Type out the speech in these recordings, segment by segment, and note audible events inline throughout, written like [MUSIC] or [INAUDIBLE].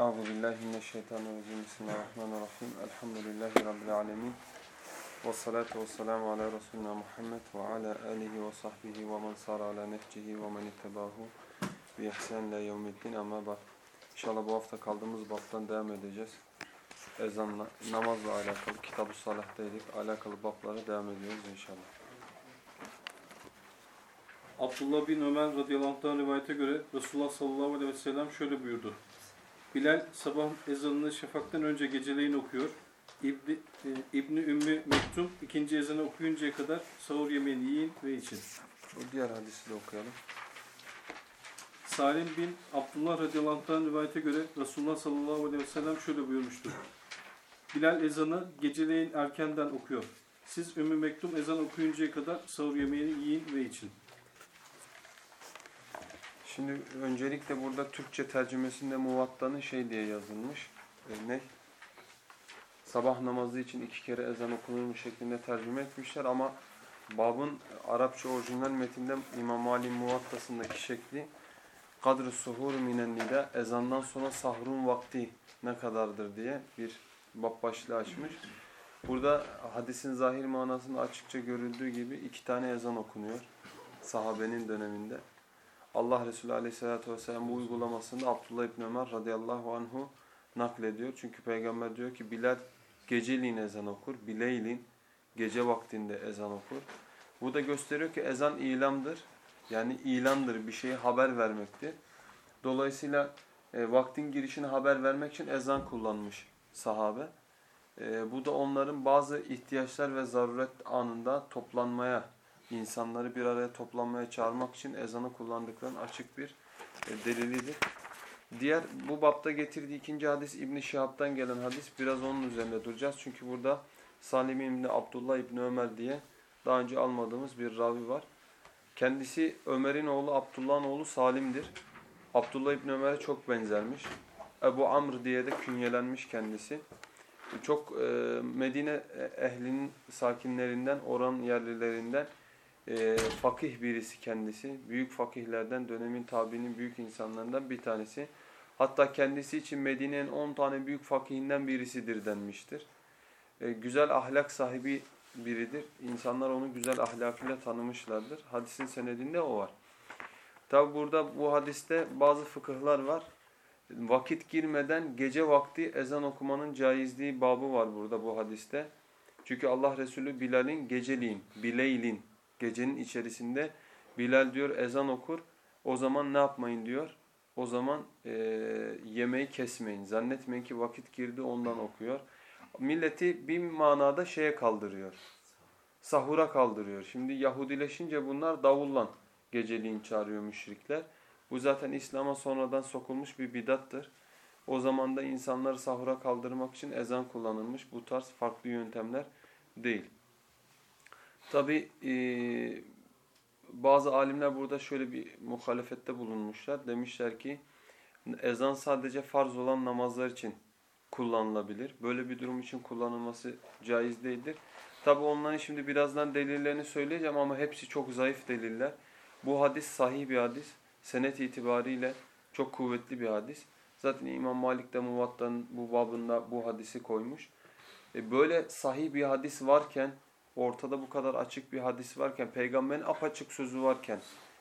Euzu billahi mineşşeytanirracim. Bismillahirrahmanirrahim. Elhamdülillahi rabbil alamin. Ves salatu vesselamu ala resulina Muhammed ve ala alihi ve sahbihi ve men sara ala nehcihi ve men ittebahu bi ihsan ila yevmiddin. Ama bak inşallah bu hafta kaldığımız baptan devam edeceğiz. Ezanla, namazla alakalı Kitab-ı Salah'taydık. Alakalı baplara devam ediyoruz inşallah. Abdullah bin Ömer radıyallahu anh rivayete göre Resulullah sallallahu aleyhi ve sellem şöyle buyurdu. Bilal sabah ezanını şafaktan önce geceleyin okuyor. İbni, e, İbni Ümmü Mektum ikinci ezanı okuyuncaya kadar sahur yemeğini yiyin ve için. Bu diğer hadisi de okuyalım. Salim bin Abdullah radıyallahu anh rivayete göre Resulullah sallallahu aleyhi ve sellem şöyle buyurmuştur. Bilal ezanı geceleyin erkenden okuyor. Siz Ümmü Mektum ezan okuyuncaya kadar sahur yemeğini yiyin ve için. Şimdi öncelikle burada Türkçe tercümesinde muvattanın şey diye yazılmış. E, ne? Sabah namazı için iki kere ezan okunurmuş şeklinde tercüme etmişler ama babın Arapça orijinal metinde İmam Ali muvattasındaki şekli kadr-ı suhur minen ezandan sonra sahrun vakti ne kadardır diye bir bab başlığı açmış. Burada hadisin zahir manasında açıkça görüldüğü gibi iki tane ezan okunuyor sahabenin döneminde. Allah Resulü Aleyhisselatü Vesselam bu uygulamasında Abdullah İbni Ömer radıyallahu anhu naklediyor. Çünkü peygamber diyor ki Bilal geceliğin ezan okur, bileylin gece vaktinde ezan okur. Bu da gösteriyor ki ezan ilamdır. Yani ilandır, bir şeye haber vermektir. Dolayısıyla e, vaktin girişini haber vermek için ezan kullanmış sahabe. E, bu da onların bazı ihtiyaçlar ve zaruret anında toplanmaya insanları bir araya toplanmaya çağırmak için ezanı kullandıklarının açık bir e, delilidir. Diğer bu bapta getirdiği ikinci hadis İbn Şihab'dan gelen hadis biraz onun üzerinde duracağız. Çünkü burada Salim İbni Abdullah İbni Ömer diye daha önce almadığımız bir ravi var. Kendisi Ömer'in oğlu Abdullah'ın oğlu Salim'dir. Abdullah İbni Ömer'e çok benzermiş. Ebu Amr diye de künyelenmiş kendisi. Çok e, Medine ehlinin sakinlerinden, oran yerlilerinden e, fakih birisi kendisi. Büyük fakihlerden, dönemin tabiinin büyük insanlarından bir tanesi. Hatta kendisi için Medine'nin 10 tane büyük fakihinden birisidir denmiştir. E, güzel ahlak sahibi biridir. İnsanlar onu güzel ahlakıyla tanımışlardır. Hadisin senedinde o var. Tabi burada bu hadiste bazı fıkıhlar var. Vakit girmeden gece vakti ezan okumanın caizliği babı var burada bu hadiste. Çünkü Allah Resulü Bilal'in geceliğin, bileylin Gecenin içerisinde Bilal diyor ezan okur. O zaman ne yapmayın diyor. O zaman e, yemeği kesmeyin. Zannetmeyin ki vakit girdi ondan okuyor. Milleti bir manada şeye kaldırıyor. Sahura kaldırıyor. Şimdi Yahudileşince bunlar davullan geceliğin çağırıyor müşrikler. Bu zaten İslam'a sonradan sokulmuş bir bidattır. O zaman da insanları sahura kaldırmak için ezan kullanılmış. Bu tarz farklı yöntemler değil. Tabi e, bazı alimler burada şöyle bir muhalefette bulunmuşlar. Demişler ki ezan sadece farz olan namazlar için kullanılabilir. Böyle bir durum için kullanılması caiz değildir. Tabi onların şimdi birazdan delillerini söyleyeceğim ama hepsi çok zayıf deliller. Bu hadis sahih bir hadis. Senet itibariyle çok kuvvetli bir hadis. Zaten İmam Malik de Muvatta'nın bu babında bu hadisi koymuş. E böyle sahih bir hadis varken ortada bu kadar açık bir hadis varken, peygamberin apaçık sözü varken,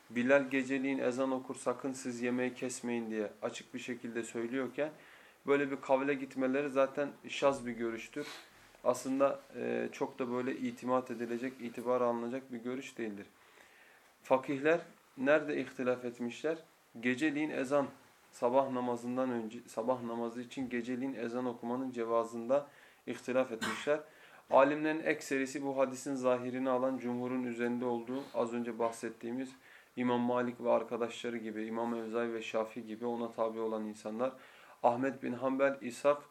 Bilal geceliğin ezan okur sakın siz yemeği kesmeyin diye açık bir şekilde söylüyorken, böyle bir kavle gitmeleri zaten şaz bir görüştür. Aslında e, çok da böyle itimat edilecek, itibar alınacak bir görüş değildir. Fakihler nerede ihtilaf etmişler? Geceliğin ezan, sabah namazından önce, sabah namazı için geceliğin ezan okumanın cevazında ihtilaf etmişler. Alimlerin ekserisi bu hadisin zahirini alan cumhurun üzerinde olduğu az önce bahsettiğimiz İmam Malik ve arkadaşları gibi, İmam Evzai ve Şafi gibi ona tabi olan insanlar, Ahmet bin Hanbel, İshak,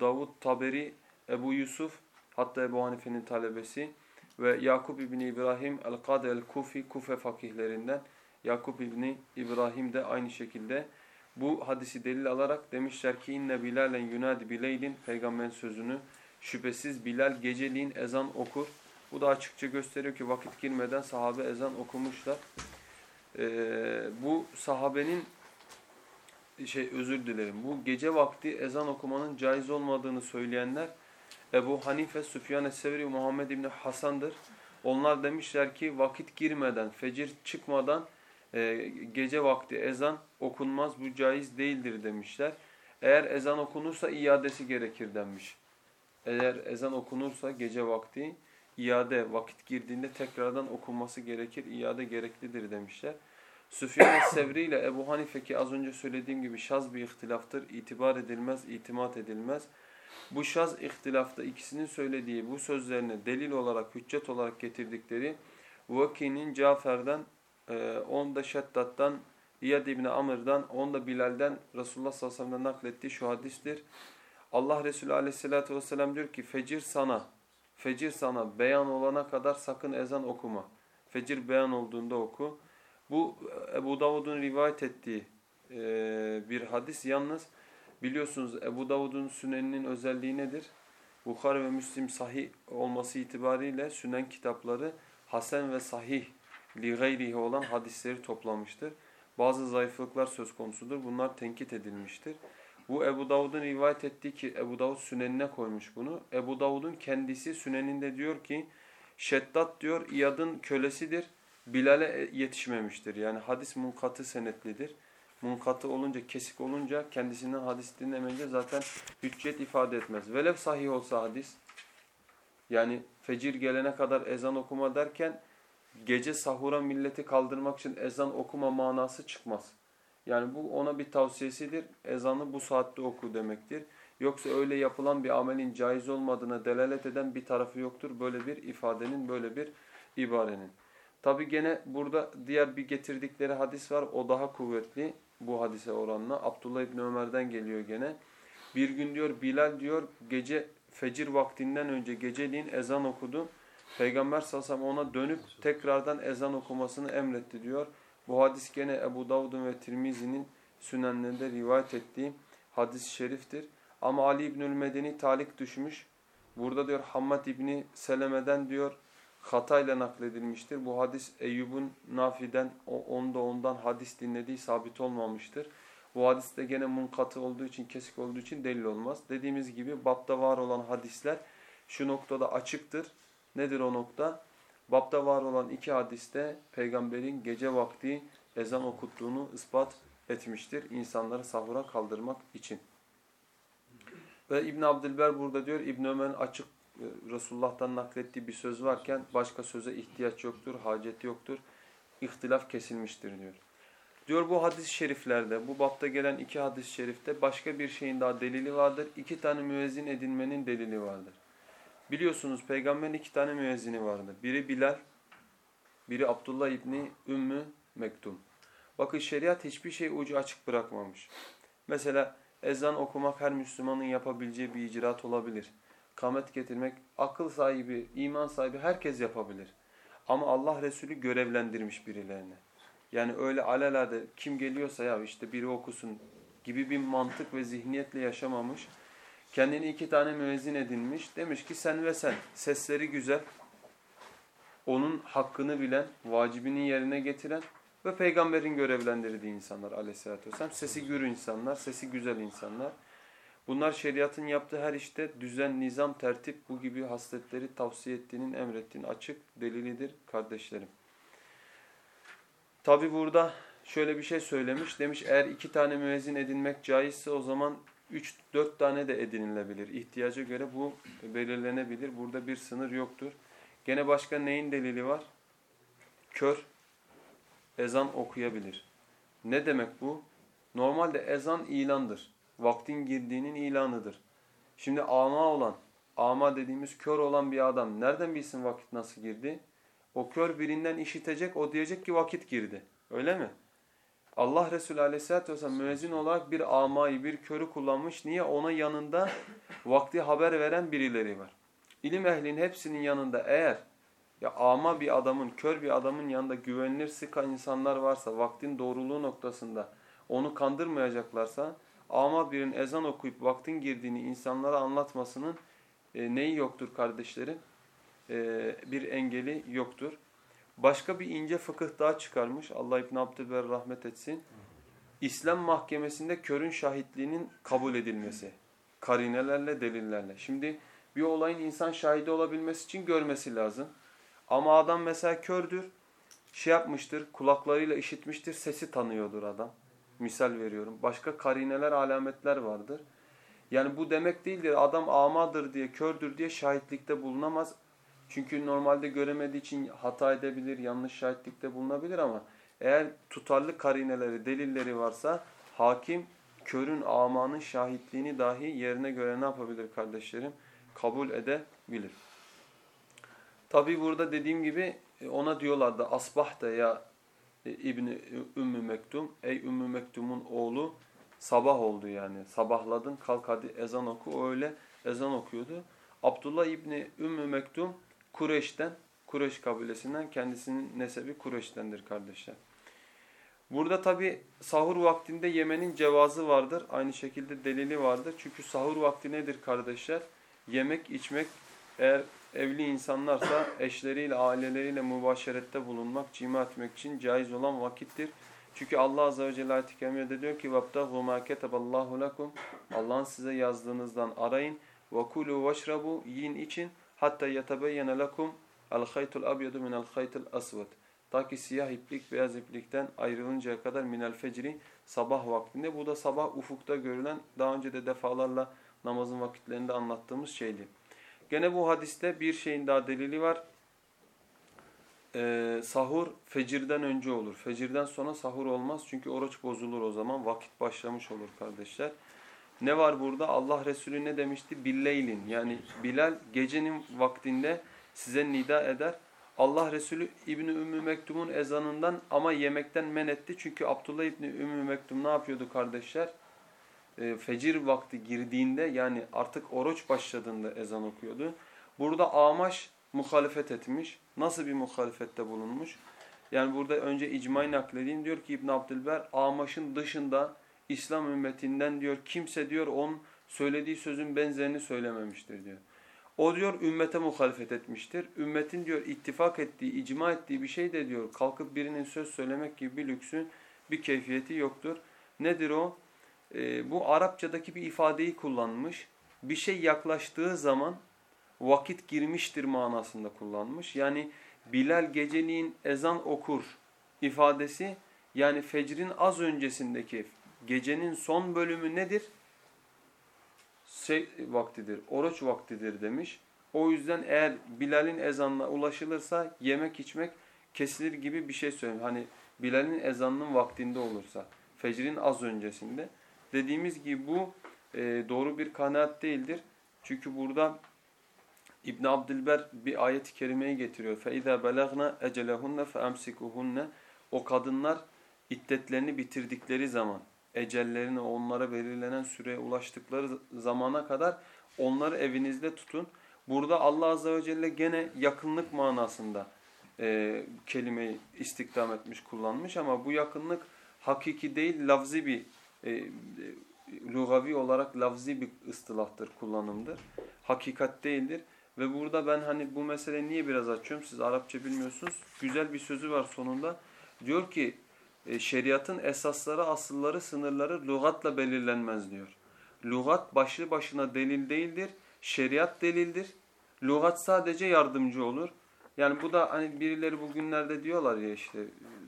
Davud, Taberi, Ebu Yusuf, hatta Ebu Hanife'nin talebesi ve Yakup İbni İbrahim el-Kade el-Kufi, Kufe fakihlerinden Yakup İbni İbrahim de aynı şekilde bu hadisi delil alarak demişler ki inne bilalen yunadi bileylin peygamberin sözünü Şüphesiz Bilal geceliğin ezan okur. Bu da açıkça gösteriyor ki vakit girmeden sahabe ezan okumuşlar. Ee, bu sahabenin şey özür dilerim. Bu gece vakti ezan okumanın caiz olmadığını söyleyenler Ebu Hanife, Süfyan es-Sevri, Muhammed İbni Hasan'dır. Onlar demişler ki vakit girmeden, fecir çıkmadan e, gece vakti ezan okunmaz, bu caiz değildir demişler. Eğer ezan okunursa iadesi gerekir denmiş. Eğer ezan okunursa gece vakti iade vakit girdiğinde tekrardan okunması gerekir, iade gereklidir demişler. Süfyan [COUGHS] es-Sevri ile Ebu Hanife ki az önce söylediğim gibi şaz bir ihtilaftır, itibar edilmez, itimat edilmez. Bu şaz ihtilafta ikisinin söylediği bu sözlerine delil olarak, hüccet olarak getirdikleri Vaki'nin Cafer'den, e, onda Şeddat'tan, İyad İbni Amr'dan, onda Bilal'den Resulullah sallallahu aleyhi ve sellem'den naklettiği şu hadistir. Allah Resulü aleyhissalatü vesselam diyor ki fecir sana, fecir sana beyan olana kadar sakın ezan okuma. Fecir beyan olduğunda oku. Bu Ebu Davud'un rivayet ettiği e, bir hadis. Yalnız biliyorsunuz Ebu Davud'un süneninin özelliği nedir? Bukhari ve Müslim sahih olması itibariyle sünen kitapları hasen ve sahih li gayrihi olan hadisleri toplamıştır. Bazı zayıflıklar söz konusudur. Bunlar tenkit edilmiştir. Bu Ebu Davud'un rivayet ettiği ki Ebu Davud sünenine koymuş bunu. Ebu Davud'un kendisi süneninde diyor ki Şeddat diyor İyad'ın kölesidir. Bilal'e yetişmemiştir. Yani hadis munkatı senetlidir. Munkatı olunca, kesik olunca kendisinden hadis dinlemeyince zaten hüccet ifade etmez. Velev sahih olsa hadis, yani fecir gelene kadar ezan okuma derken gece sahura milleti kaldırmak için ezan okuma manası çıkmaz. Yani bu ona bir tavsiyesidir. Ezanı bu saatte oku demektir. Yoksa öyle yapılan bir amelin caiz olmadığına delalet eden bir tarafı yoktur. Böyle bir ifadenin, böyle bir ibarenin. Tabi gene burada diğer bir getirdikleri hadis var. O daha kuvvetli bu hadise oranla. Abdullah İbni Ömer'den geliyor gene. Bir gün diyor Bilal diyor gece fecir vaktinden önce geceliğin ezan okudu. Peygamber sallallahu ona dönüp tekrardan ezan okumasını emretti diyor. Bu hadis gene Ebu Davud'un ve Tirmizi'nin sünenlerinde rivayet ettiği hadis-i şeriftir. Ama Ali İbnül Medeni talik düşmüş. Burada diyor Hammad İbni Seleme'den diyor hatayla nakledilmiştir. Bu hadis Eyyub'un Nafi'den onda ondan hadis dinlediği sabit olmamıştır. Bu hadis de gene munkatı olduğu için, kesik olduğu için delil olmaz. Dediğimiz gibi bapta var olan hadisler şu noktada açıktır. Nedir o nokta? Bapta var olan iki hadiste peygamberin gece vakti ezan okuttuğunu ispat etmiştir. İnsanları sahura kaldırmak için. Ve İbn Abdülber burada diyor İbn Ömer'in açık e, Resulullah'tan naklettiği bir söz varken başka söze ihtiyaç yoktur, hacet yoktur. İhtilaf kesilmiştir diyor. Diyor bu hadis-i şeriflerde, bu bapta gelen iki hadis-i şerifte başka bir şeyin daha delili vardır. İki tane müezzin edinmenin delili vardır. Biliyorsunuz peygamberin iki tane müezzini vardı. Biri Bilal, biri Abdullah İbni Ümmü Mektum. Bakın şeriat hiçbir şey ucu açık bırakmamış. Mesela ezan okumak her Müslümanın yapabileceği bir icraat olabilir. Kamet getirmek, akıl sahibi, iman sahibi herkes yapabilir. Ama Allah Resulü görevlendirmiş birilerine. Yani öyle alelade kim geliyorsa ya işte biri okusun gibi bir mantık ve zihniyetle yaşamamış. Kendini iki tane müezzin edinmiş. Demiş ki sen ve sen sesleri güzel, onun hakkını bilen, vacibini yerine getiren ve peygamberin görevlendirdiği insanlar aleyhissalatü vesselam. Sesi gür insanlar, sesi güzel insanlar. Bunlar şeriatın yaptığı her işte düzen, nizam, tertip bu gibi hasletleri tavsiye ettiğinin, emrettiğinin açık delilidir kardeşlerim. Tabi burada şöyle bir şey söylemiş. Demiş eğer iki tane müezzin edinmek caizse o zaman üç, dört tane de edinilebilir. İhtiyaca göre bu belirlenebilir. Burada bir sınır yoktur. Gene başka neyin delili var? Kör ezan okuyabilir. Ne demek bu? Normalde ezan ilandır. Vaktin girdiğinin ilanıdır. Şimdi ama olan, ama dediğimiz kör olan bir adam nereden bilsin vakit nasıl girdi? O kör birinden işitecek, o diyecek ki vakit girdi. Öyle mi? Allah Resulü Aleyhisselatü Vesselam müezzin olarak bir amayı, bir körü kullanmış. Niye? Ona yanında vakti haber veren birileri var. İlim ehlinin hepsinin yanında eğer ya ama bir adamın, kör bir adamın yanında güvenilir sıka insanlar varsa, vaktin doğruluğu noktasında onu kandırmayacaklarsa, ama birinin ezan okuyup vaktin girdiğini insanlara anlatmasının e, neyi yoktur kardeşlerim? E, bir engeli yoktur. Başka bir ince fıkıh daha çıkarmış. Allah İbn Abdülber rahmet etsin. İslam mahkemesinde körün şahitliğinin kabul edilmesi. Karinelerle, delillerle. Şimdi bir olayın insan şahidi olabilmesi için görmesi lazım. Ama adam mesela kördür, şey yapmıştır, kulaklarıyla işitmiştir, sesi tanıyordur adam. Misal veriyorum. Başka karineler, alametler vardır. Yani bu demek değildir. Adam amadır diye, kördür diye şahitlikte bulunamaz. Çünkü normalde göremediği için hata edebilir, yanlış şahitlikte bulunabilir ama eğer tutarlı karineleri, delilleri varsa hakim körün, amanın şahitliğini dahi yerine göre ne yapabilir kardeşlerim? Kabul edebilir. Tabi burada dediğim gibi e, ona diyorlardı asbahte ya e, İbni Ümmü Mektum. Ey Ümmü Mektum'un oğlu sabah oldu yani. Sabahladın kalk hadi ezan oku. O öyle ezan okuyordu. Abdullah İbni Ümmü Mektum Kureş'ten, Kureş kabilesinden kendisinin nesebi Kureş'tendir kardeşler. Burada tabi sahur vaktinde yemenin cevazı vardır. Aynı şekilde delili vardır. Çünkü sahur vakti nedir kardeşler? Yemek, içmek eğer evli insanlarsa eşleriyle, aileleriyle mübaşerette bulunmak, cima etmek için caiz olan vakittir. Çünkü Allah Azze ve Celle ayet-i kerimede diyor ki وَابْتَغُوا مَا كَتَبَ اللّٰهُ لَكُمْ Allah'ın size yazdığınızdan arayın. وَكُلُوا وَاشْرَبُوا Yiyin için. hatta yetabeyyene lekum el haytul abyedu minel haytil asved. Ta ki siyah iplik beyaz iplikten ayrılıncaya kadar minel fecri sabah vaktinde. Bu da sabah ufukta görülen daha önce de defalarla namazın vakitlerinde anlattığımız şeydi. Gene bu hadiste bir şeyin daha delili var. Ee, sahur fecirden önce olur. Fecirden sonra sahur olmaz çünkü oruç bozulur o zaman. Vakit başlamış olur kardeşler. Ne var burada? Allah Resulü ne demişti? Billeylin yani Bilal gecenin vaktinde size nida eder. Allah Resulü İbni Ümmü Mektum'un ezanından ama yemekten men etti. Çünkü Abdullah İbni Ümmü Mektum ne yapıyordu kardeşler? E, fecir vakti girdiğinde yani artık oruç başladığında ezan okuyordu. Burada Amaş muhalefet etmiş. Nasıl bir muhalefette bulunmuş? Yani burada önce icmayı nakledeyim. Diyor ki İbn Abdülber Amaş'ın dışında İslam ümmetinden diyor kimse diyor onun söylediği sözün benzerini söylememiştir diyor. O diyor ümmete muhalefet etmiştir. Ümmetin diyor ittifak ettiği, icma ettiği bir şey de diyor kalkıp birinin söz söylemek gibi bir lüksün bir keyfiyeti yoktur. Nedir o? Ee, bu Arapçadaki bir ifadeyi kullanmış. Bir şey yaklaştığı zaman vakit girmiştir manasında kullanmış. Yani Bilal geceliğin ezan okur ifadesi yani fecrin az öncesindeki gecenin son bölümü nedir? şey vaktidir, oruç vaktidir demiş. O yüzden eğer Bilal'in ezanına ulaşılırsa yemek içmek kesilir gibi bir şey söylüyor. Hani Bilal'in ezanının vaktinde olursa, fecrin az öncesinde. Dediğimiz gibi bu e, doğru bir kanaat değildir. Çünkü burada İbn Abdülber bir ayet-i kerimeyi getiriyor. فَاِذَا بَلَغْنَا اَجَلَهُنَّ فَاَمْسِكُهُنَّ O kadınlar iddetlerini bitirdikleri zaman ecellerine onlara belirlenen süreye ulaştıkları zamana kadar onları evinizde tutun. Burada Allah Azze ve Celle gene yakınlık manasında e, kelimeyi istikdam etmiş, kullanmış ama bu yakınlık hakiki değil, lafzi bir, e, lugavi olarak lafzi bir ıstılahtır, kullanımdır. Hakikat değildir. Ve burada ben hani bu mesele niye biraz açıyorum, siz Arapça bilmiyorsunuz. Güzel bir sözü var sonunda. Diyor ki e, şeriatın esasları, asılları, sınırları lügatla belirlenmez diyor. Lügat başlı başına delil değildir. Şeriat delildir. Lügat sadece yardımcı olur. Yani bu da hani birileri bugünlerde diyorlar ya işte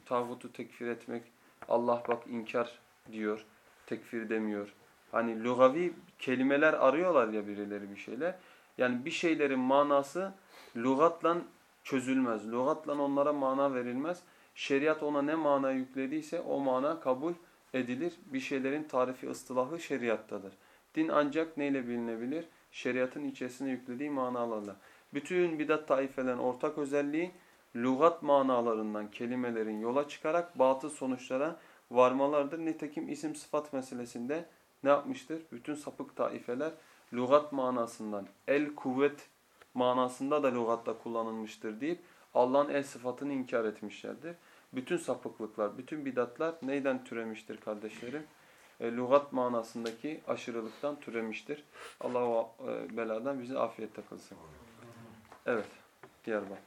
tağutu tekfir etmek Allah bak inkar diyor. Tekfir demiyor. Hani lugavi kelimeler arıyorlar ya birileri bir şeyler. Yani bir şeylerin manası lügatla çözülmez. Lügatla onlara mana verilmez. Şeriat ona ne mana yüklediyse o mana kabul edilir. Bir şeylerin tarifi ıstılahı şeriattadır. Din ancak neyle bilinebilir? Şeriatın içerisine yüklediği manalarla. Bütün bidat taifelerin ortak özelliği lügat manalarından kelimelerin yola çıkarak batıl sonuçlara varmalardır. Nitekim isim sıfat meselesinde ne yapmıştır? Bütün sapık taifeler lügat manasından el kuvvet manasında da lügatta kullanılmıştır deyip Allah'ın el sıfatını inkar etmişlerdir. Bütün sapıklıklar, bütün bidatlar neyden türemiştir kardeşlerim? E, lügat manasındaki aşırılıktan türemiştir. Allah o e, beladan bizi afiyette kılsın. Evet, diğer bak.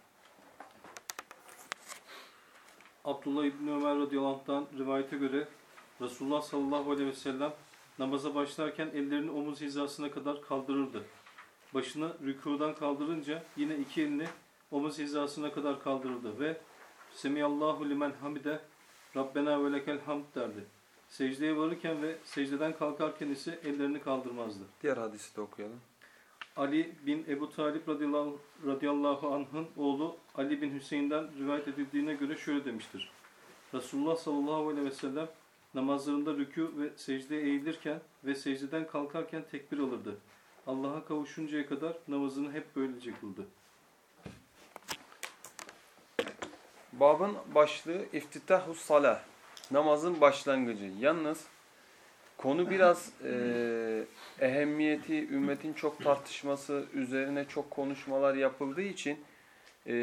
Abdullah İbni Ömer radıyallahu rivayete göre Resulullah sallallahu aleyhi ve sellem namaza başlarken ellerini omuz hizasına kadar kaldırırdı. Başını rükudan kaldırınca yine iki elini omuz hizasına kadar kaldırırdı ve Semiyallahu limen hamide Rabbena ve lekel hamd derdi. Secdeye varırken ve secdeden kalkarken ise ellerini kaldırmazdı. Diğer hadisi de okuyalım. Ali bin Ebu Talip radıyallahu, radıyallahu anh'ın oğlu Ali bin Hüseyin'den rivayet edildiğine göre şöyle demiştir. Resulullah sallallahu aleyhi ve sellem namazlarında rükû ve secdeye eğilirken ve secdeden kalkarken tekbir alırdı. Allah'a kavuşuncaya kadar namazını hep böylece kıldı. Babın başlığı iftitahus salah. Namazın başlangıcı. Yalnız konu biraz e, ehemmiyeti, ümmetin çok tartışması, üzerine çok konuşmalar yapıldığı için e,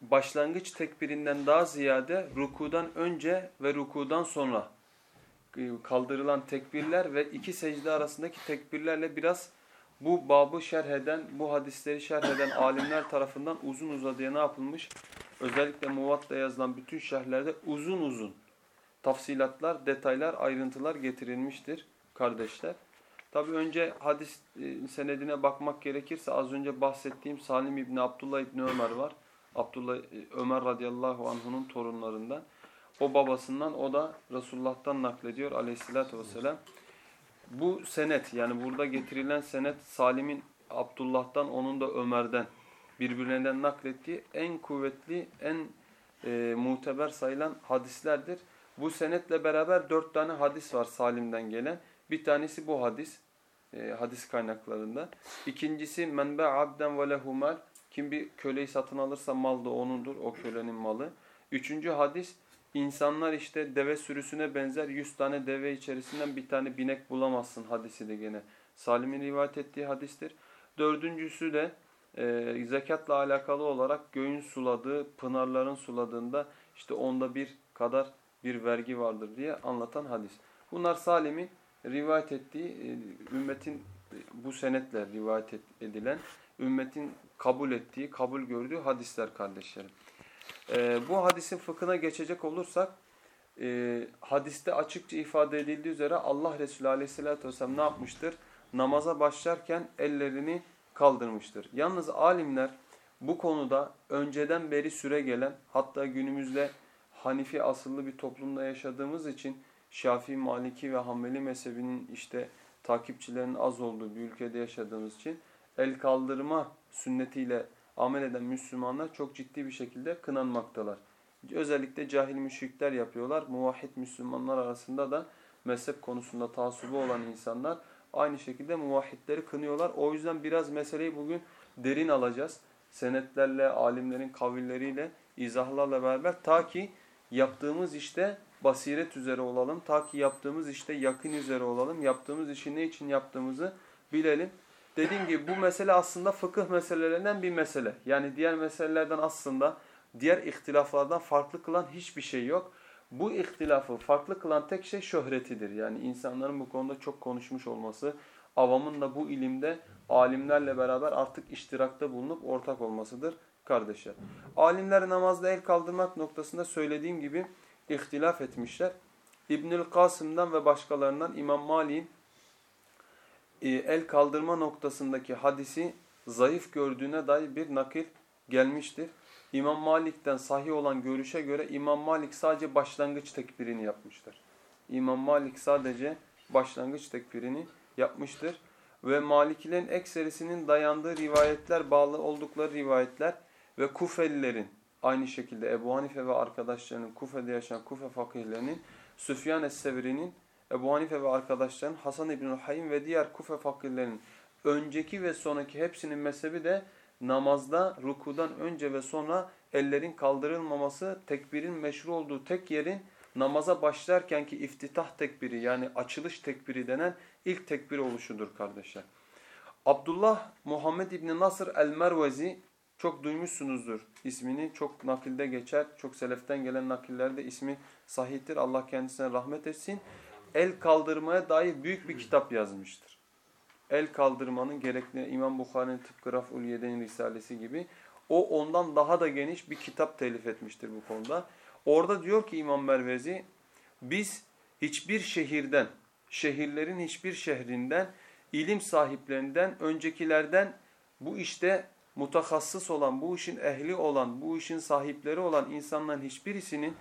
başlangıç tekbirinden daha ziyade rukudan önce ve rukudan sonra e, kaldırılan tekbirler ve iki secde arasındaki tekbirlerle biraz bu babı şerh eden, bu hadisleri şerh eden alimler tarafından uzun uzadıya ne yapılmış? Özellikle Muvatta yazılan bütün şerhlerde uzun uzun tafsilatlar, detaylar, ayrıntılar getirilmiştir kardeşler. Tabi önce hadis e, senedine bakmak gerekirse az önce bahsettiğim Salim İbni Abdullah İbni Ömer var. Abdullah e, Ömer radıyallahu anh'unun torunlarından. O babasından o da Resulullah'tan naklediyor aleyhissalatü vesselam. Bu senet yani burada getirilen senet Salim'in Abdullah'tan onun da Ömer'den birbirlerinden naklettiği en kuvvetli, en e, muteber sayılan hadislerdir. Bu senetle beraber dört tane hadis var Salim'den gelen. Bir tanesi bu hadis, e, hadis kaynaklarında. İkincisi menbe abden ve lehumal. Kim bir köleyi satın alırsa mal da onundur, o kölenin malı. Üçüncü hadis, insanlar işte deve sürüsüne benzer yüz tane deve içerisinden bir tane binek bulamazsın hadisi de gene. Salim'in rivayet ettiği hadistir. Dördüncüsü de e, zekatla alakalı olarak göğün suladığı, pınarların suladığında işte onda bir kadar bir vergi vardır diye anlatan hadis. Bunlar Salim'in rivayet ettiği, e, ümmetin e, bu senetle rivayet edilen, ümmetin kabul ettiği, kabul gördüğü hadisler kardeşlerim. E, bu hadisin fıkhına geçecek olursak, hadiste açıkça ifade edildiği üzere Allah Resulü Aleyhisselatü Vesselam ne yapmıştır? Namaza başlarken ellerini kaldırmıştır. Yalnız alimler bu konuda önceden beri süre gelen, hatta günümüzde Hanifi asıllı bir toplumda yaşadığımız için Şafii, Maliki ve Hanbeli mezhebinin işte takipçilerinin az olduğu bir ülkede yaşadığımız için el kaldırma sünnetiyle amel eden Müslümanlar çok ciddi bir şekilde kınanmaktalar. Özellikle cahil müşrikler yapıyorlar. Muvahhid Müslümanlar arasında da mezhep konusunda taasubu olan insanlar aynı şekilde muvahhidleri kınıyorlar. O yüzden biraz meseleyi bugün derin alacağız. Senetlerle, alimlerin kavilleriyle, izahlarla beraber ta ki yaptığımız işte basiret üzere olalım. Ta ki yaptığımız işte yakın üzere olalım. Yaptığımız işi ne için yaptığımızı bilelim. Dediğim gibi bu mesele aslında fıkıh meselelerinden bir mesele. Yani diğer meselelerden aslında diğer ihtilaflardan farklı kılan hiçbir şey yok. Bu ihtilafı farklı kılan tek şey şöhretidir. Yani insanların bu konuda çok konuşmuş olması, avamın da bu ilimde alimlerle beraber artık iştirakta bulunup ortak olmasıdır kardeşler. Alimler namazda el kaldırmak noktasında söylediğim gibi ihtilaf etmişler. İbnül Kasım'dan ve başkalarından İmam Malik'in e, el kaldırma noktasındaki hadisi zayıf gördüğüne dair bir nakil gelmiştir. İmam Malik'ten sahih olan görüşe göre İmam Malik sadece başlangıç tekbirini yapmıştır. İmam Malik sadece başlangıç tekbirini yapmıştır. Ve Malikilerin ekserisinin dayandığı rivayetler, bağlı oldukları rivayetler ve Kufelilerin aynı şekilde Ebu Hanife ve arkadaşlarının Kufe'de yaşayan Kufe fakihlerinin Süfyan Es-Sevri'nin Ebu Hanife ve arkadaşlarının Hasan İbnül Hayyim ve diğer Kufe fakirlerinin önceki ve sonraki hepsinin mezhebi de namazda rukudan önce ve sonra ellerin kaldırılmaması tekbirin meşru olduğu tek yerin namaza başlarkenki iftitah tekbiri yani açılış tekbiri denen ilk tekbir oluşudur kardeşler. Abdullah Muhammed İbni Nasır el-Mervezi çok duymuşsunuzdur ismini. Çok nakilde geçer. Çok seleften gelen nakillerde ismi sahihtir. Allah kendisine rahmet etsin. El kaldırmaya dair büyük bir kitap yazmıştır. El kaldırmanın gerekli İmam Bukhari'nin tıpkı Raf'ul Yeden'in Risalesi gibi. O ondan daha da geniş bir kitap telif etmiştir bu konuda. Orada diyor ki İmam Mervezi, biz hiçbir şehirden, şehirlerin hiçbir şehrinden, ilim sahiplerinden, öncekilerden bu işte mutakassıs olan, bu işin ehli olan, bu işin sahipleri olan insanların hiçbirisinin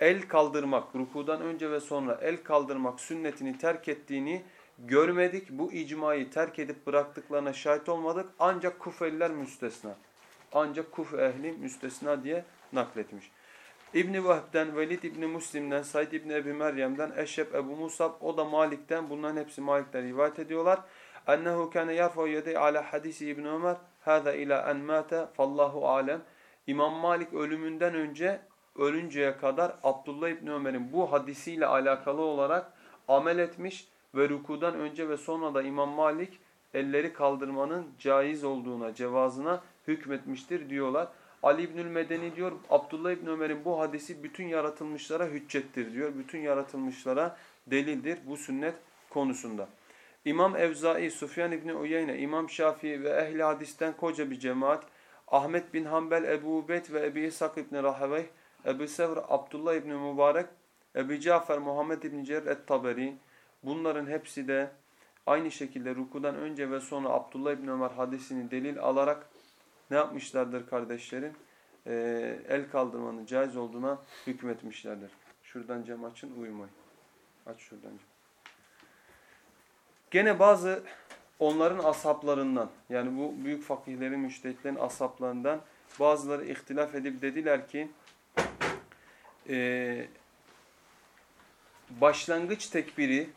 el kaldırmak, rukudan önce ve sonra el kaldırmak sünnetini terk ettiğini görmedik. Bu icmayı terk edip bıraktıklarına şahit olmadık. Ancak Kufeliler müstesna. Ancak Kuf ehli müstesna diye nakletmiş. İbni Vahb'den, Velid İbni Müslim'den, Said İbni Ebi Meryem'den, Eşref Ebu Musab, o da Malik'ten, bunların hepsi Malik'ten rivayet ediyorlar. Ennehu kâne yarfa'u yedey ala hadisi İbni Ömer, hâzâ ilâ en mâte, fallahu alem. İmam Malik ölümünden önce, ölünceye kadar Abdullah İbni Ömer'in bu hadisiyle alakalı olarak amel etmiş ve rükudan önce ve sonra da İmam Malik elleri kaldırmanın caiz olduğuna, cevazına hükmetmiştir diyorlar. Ali İbnül Medeni diyor Abdullah İbni Ömer'in bu hadisi bütün yaratılmışlara hüccettir diyor. Bütün yaratılmışlara delildir bu sünnet konusunda. İmam Evzai, Sufyan İbni Uyeyne, İmam Şafii ve ehli hadisten koca bir cemaat, Ahmet bin Hanbel, Ebu Ubeyd ve Ebi İshak İbni Rahaveyh, Ebu Sevr, Abdullah İbni Mübarek, Ebu Cafer, Muhammed İbni Cerir et-Taberi, bunların hepsi de aynı şekilde rukudan önce ve sonra Abdullah İbni Ömer hadisini delil alarak ne yapmışlardır kardeşlerim? Ee, el kaldırmanın caiz olduğuna hükmetmişlerdir. Şuradan cam açın uyumayın. Aç şuradan cam. Gene bazı onların asaplarından yani bu büyük fakihlerin, müştehitlerin asaplarından bazıları ihtilaf edip dediler ki e, başlangıç tekbiri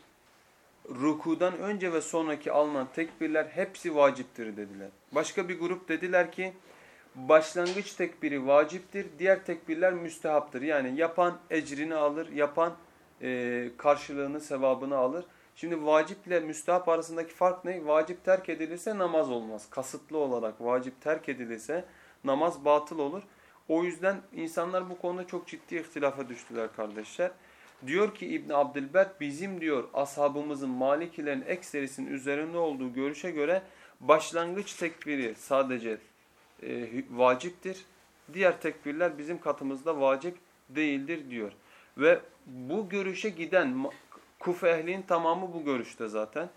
rukudan önce ve sonraki alınan tekbirler hepsi vaciptir dediler. Başka bir grup dediler ki başlangıç tekbiri vaciptir, diğer tekbirler müstehaptır. Yani yapan ecrini alır, yapan e, karşılığını, sevabını alır. Şimdi vaciple müstehap arasındaki fark ne? Vacip terk edilirse namaz olmaz. Kasıtlı olarak vacip terk edilirse namaz batıl olur. O yüzden insanlar bu konuda çok ciddi ihtilafa düştüler kardeşler. Diyor ki İbn Abdülber bizim diyor ashabımızın Malikilerin ekserisinin üzerinde olduğu görüşe göre başlangıç tekbiri sadece e, vaciptir. Diğer tekbirler bizim katımızda vacip değildir diyor. Ve bu görüşe giden Kufe ehlinin tamamı bu görüşte zaten.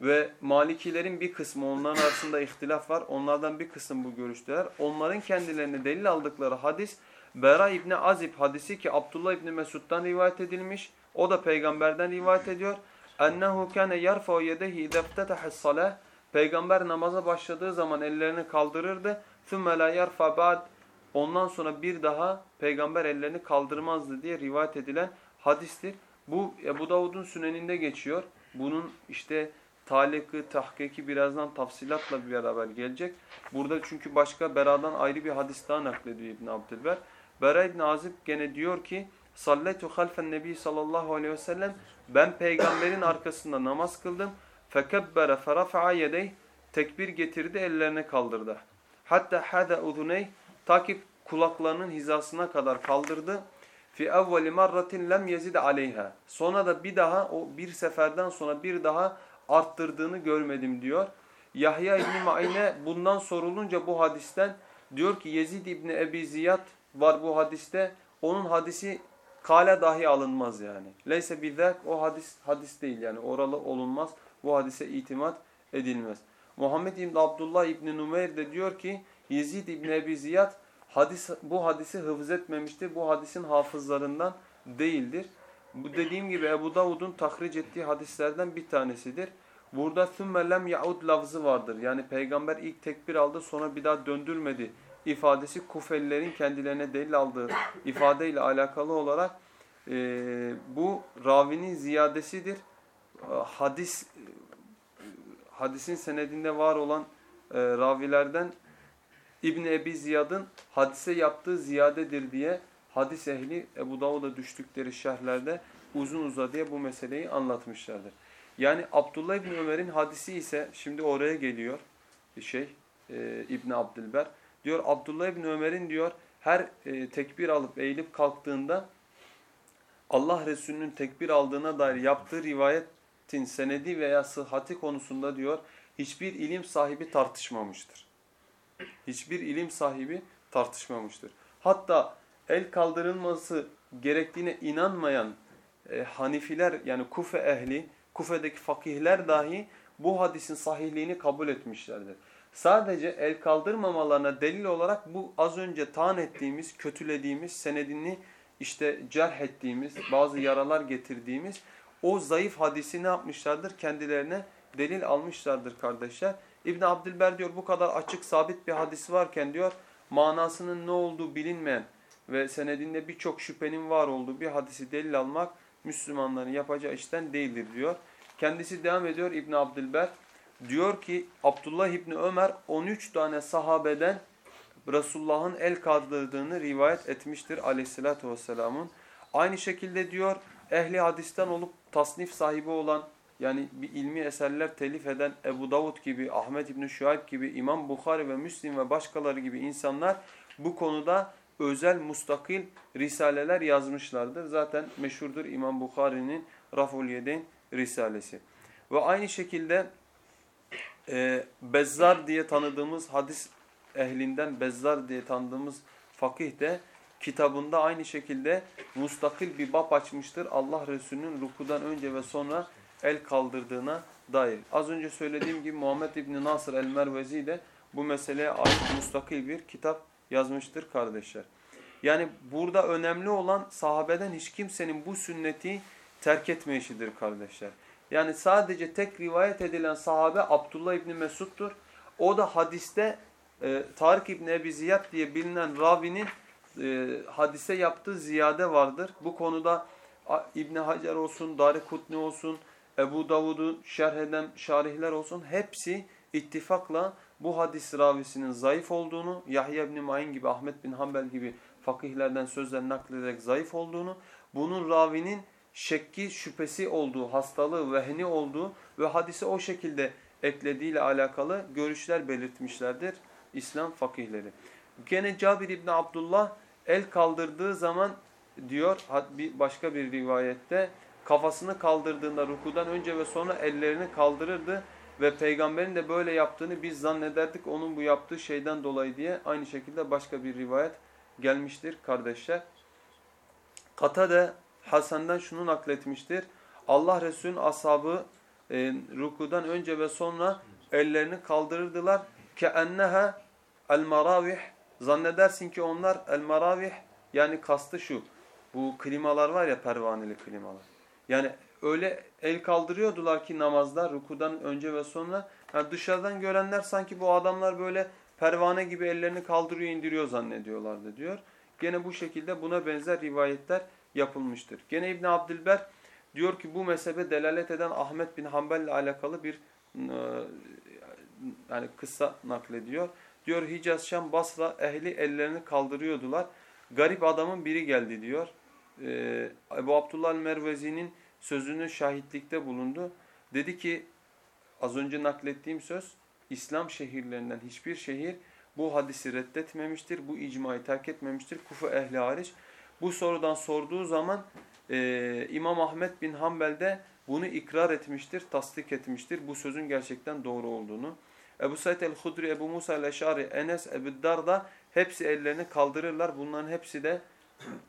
Ve Malikilerin bir kısmı onların arasında ihtilaf var. Onlardan bir kısım bu görüşteler. Onların kendilerine delil aldıkları hadis Bera İbni Azib hadisi ki Abdullah İbni Mesud'dan rivayet edilmiş. O da peygamberden rivayet ediyor. Ennehu kâne yarfa'u yedehi ideftetehis salah. Peygamber namaza başladığı zaman ellerini kaldırırdı. ثُمَّ لَا يَرْفَ بَعْدْ Ondan sonra bir daha peygamber ellerini kaldırmazdı diye rivayet edilen hadistir. Bu Ebu Davud'un süneninde geçiyor. Bunun işte talikı, tahkiki birazdan tafsilatla bir beraber gelecek. Burada çünkü başka Bera'dan ayrı bir hadis daha naklediyor İbn Abdülber. Bera İbn Azib gene diyor ki Salletu halfen nebi sallallahu aleyhi ve sellem ben peygamberin arkasında namaz kıldım. Fekebbere ferafa'a yedey tekbir getirdi ellerine kaldırdı. Hatta hada uduney takip kulaklarının hizasına kadar kaldırdı. Fi evveli marratin lem yezid aleyha. Sonra da bir daha o bir seferden sonra bir daha arttırdığını görmedim diyor. Yahya İbni Ma'ine bundan sorulunca bu hadisten diyor ki Yezid İbni Ebi Ziyad var bu hadiste. Onun hadisi kale dahi alınmaz yani. Leyse bizzak o hadis hadis değil yani oralı olunmaz. Bu hadise itimat edilmez. Muhammed İbni Abdullah İbni Numeyr de diyor ki Yezid İbni Ebi Ziyad hadis, bu hadisi hıfz etmemiştir. Bu hadisin hafızlarından değildir. Bu dediğim gibi Ebu Davud'un tahric ettiği hadislerden bir tanesidir. Burada ثُمَّ lem yaud lafzı vardır. Yani peygamber ilk tekbir aldı sonra bir daha döndürmedi ifadesi Kufelilerin kendilerine delil aldığı ifadeyle alakalı olarak e, bu ravinin ziyadesidir. Hadis hadisin senedinde var olan e, ravilerden İbn Ebi Ziyad'ın hadise yaptığı ziyadedir diye hadis ehli Ebu Davud'a düştükleri şerhlerde uzun uzadıya bu meseleyi anlatmışlardır. Yani Abdullah İbni Ömer'in hadisi ise şimdi oraya geliyor şey e, İbn Abdülber. Diyor Abdullah İbni Ömer'in diyor her e, tekbir alıp eğilip kalktığında Allah Resulü'nün tekbir aldığına dair yaptığı rivayetin senedi veya sıhhati konusunda diyor hiçbir ilim sahibi tartışmamıştır. Hiçbir ilim sahibi tartışmamıştır. Hatta el kaldırılması gerektiğine inanmayan e, Hanifiler yani Kufe ehli, Kufe'deki fakihler dahi bu hadisin sahihliğini kabul etmişlerdir. Sadece el kaldırmamalarına delil olarak bu az önce taan ettiğimiz, kötülediğimiz, senedini işte cerh ettiğimiz, bazı yaralar getirdiğimiz o zayıf hadisi ne yapmışlardır? Kendilerine delil almışlardır kardeşler. İbn Abdülber diyor bu kadar açık sabit bir hadis varken diyor manasının ne olduğu bilinmeyen ve senedinde birçok şüphenin var olduğu bir hadisi delil almak Müslümanların yapacağı işten değildir diyor. Kendisi devam ediyor İbn Abdülber. Diyor ki Abdullah İbni Ömer 13 tane sahabeden Resulullah'ın el kaldırdığını rivayet etmiştir aleyhissalatü vesselamın. Aynı şekilde diyor ehli hadisten olup tasnif sahibi olan yani bir ilmi eserler telif eden Ebu Davud gibi, Ahmet İbni Şuayb gibi, İmam Bukhari ve Müslim ve başkaları gibi insanlar bu konuda özel mustakil risaleler yazmışlardır. Zaten meşhurdur İmam Bukhari'nin Raful risalesi. Ve aynı şekilde e, Bezzar diye tanıdığımız hadis ehlinden Bezzar diye tanıdığımız fakih de kitabında aynı şekilde mustakil bir bab açmıştır. Allah Resulü'nün rukudan önce ve sonra el kaldırdığına dair. Az önce söylediğim gibi Muhammed İbni Nasır el-Mervezi de bu meseleye ait mustakil bir kitap yazmıştır kardeşler. Yani burada önemli olan sahabeden hiç kimsenin bu sünneti terk etmeyişidir kardeşler. Yani sadece tek rivayet edilen sahabe Abdullah İbni Mesud'dur. O da hadiste e, Tarık İbni Ebi Ziyad diye bilinen ravinin e, hadise yaptığı ziyade vardır. Bu konuda İbni Hacer olsun, Darikutni olsun, Ebu Davud'un şerh eden şarihler olsun hepsi ittifakla bu hadis ravisinin zayıf olduğunu, Yahya İbni Ma'in gibi, Ahmet bin Hanbel gibi fakihlerden sözler naklederek zayıf olduğunu, bunun ravinin şekki, şüphesi olduğu, hastalığı, vehni olduğu ve hadise o şekilde eklediğiyle alakalı görüşler belirtmişlerdir İslam fakihleri. Gene Cabir İbni Abdullah el kaldırdığı zaman diyor başka bir rivayette kafasını kaldırdığında rukudan önce ve sonra ellerini kaldırırdı ve peygamberin de böyle yaptığını biz zannederdik onun bu yaptığı şeyden dolayı diye aynı şekilde başka bir rivayet gelmiştir kardeşler. Katade Hasan'dan şunu nakletmiştir. Allah Resulü'nün ashabı e, rukudan önce ve sonra ellerini kaldırırdılar. El maravih zannedersin ki onlar el maravih yani kastı şu. Bu klimalar var ya pervaneli klimalar. Yani öyle el kaldırıyordular ki namazda rukudan önce ve sonra yani dışarıdan görenler sanki bu adamlar böyle pervane gibi ellerini kaldırıyor indiriyor zannediyorlardı diyor. Gene bu şekilde buna benzer rivayetler yapılmıştır. Gene İbn Abdülber diyor ki bu mezhebe delalet eden Ahmet bin Hanbel ile alakalı bir e, yani kısa naklediyor. Diyor Hicaz, Şam, Basra ehli ellerini kaldırıyordular. Garip adamın biri geldi diyor. Ee, Ebu Abdullah Mervezi'nin sözünü şahitlikte bulundu. Dedi ki az önce naklettiğim söz İslam şehirlerinden hiçbir şehir bu hadisi reddetmemiştir. Bu icmayı terk etmemiştir. Kufa ehli hariç. Bu sorudan sorduğu zaman e, İmam Ahmet bin Hanbel de bunu ikrar etmiştir, tasdik etmiştir. Bu sözün gerçekten doğru olduğunu. Ebu Said el-Hudri, Ebu Musa el-Eşari, Enes, Ebu Darda hepsi ellerini kaldırırlar. Bunların hepsi de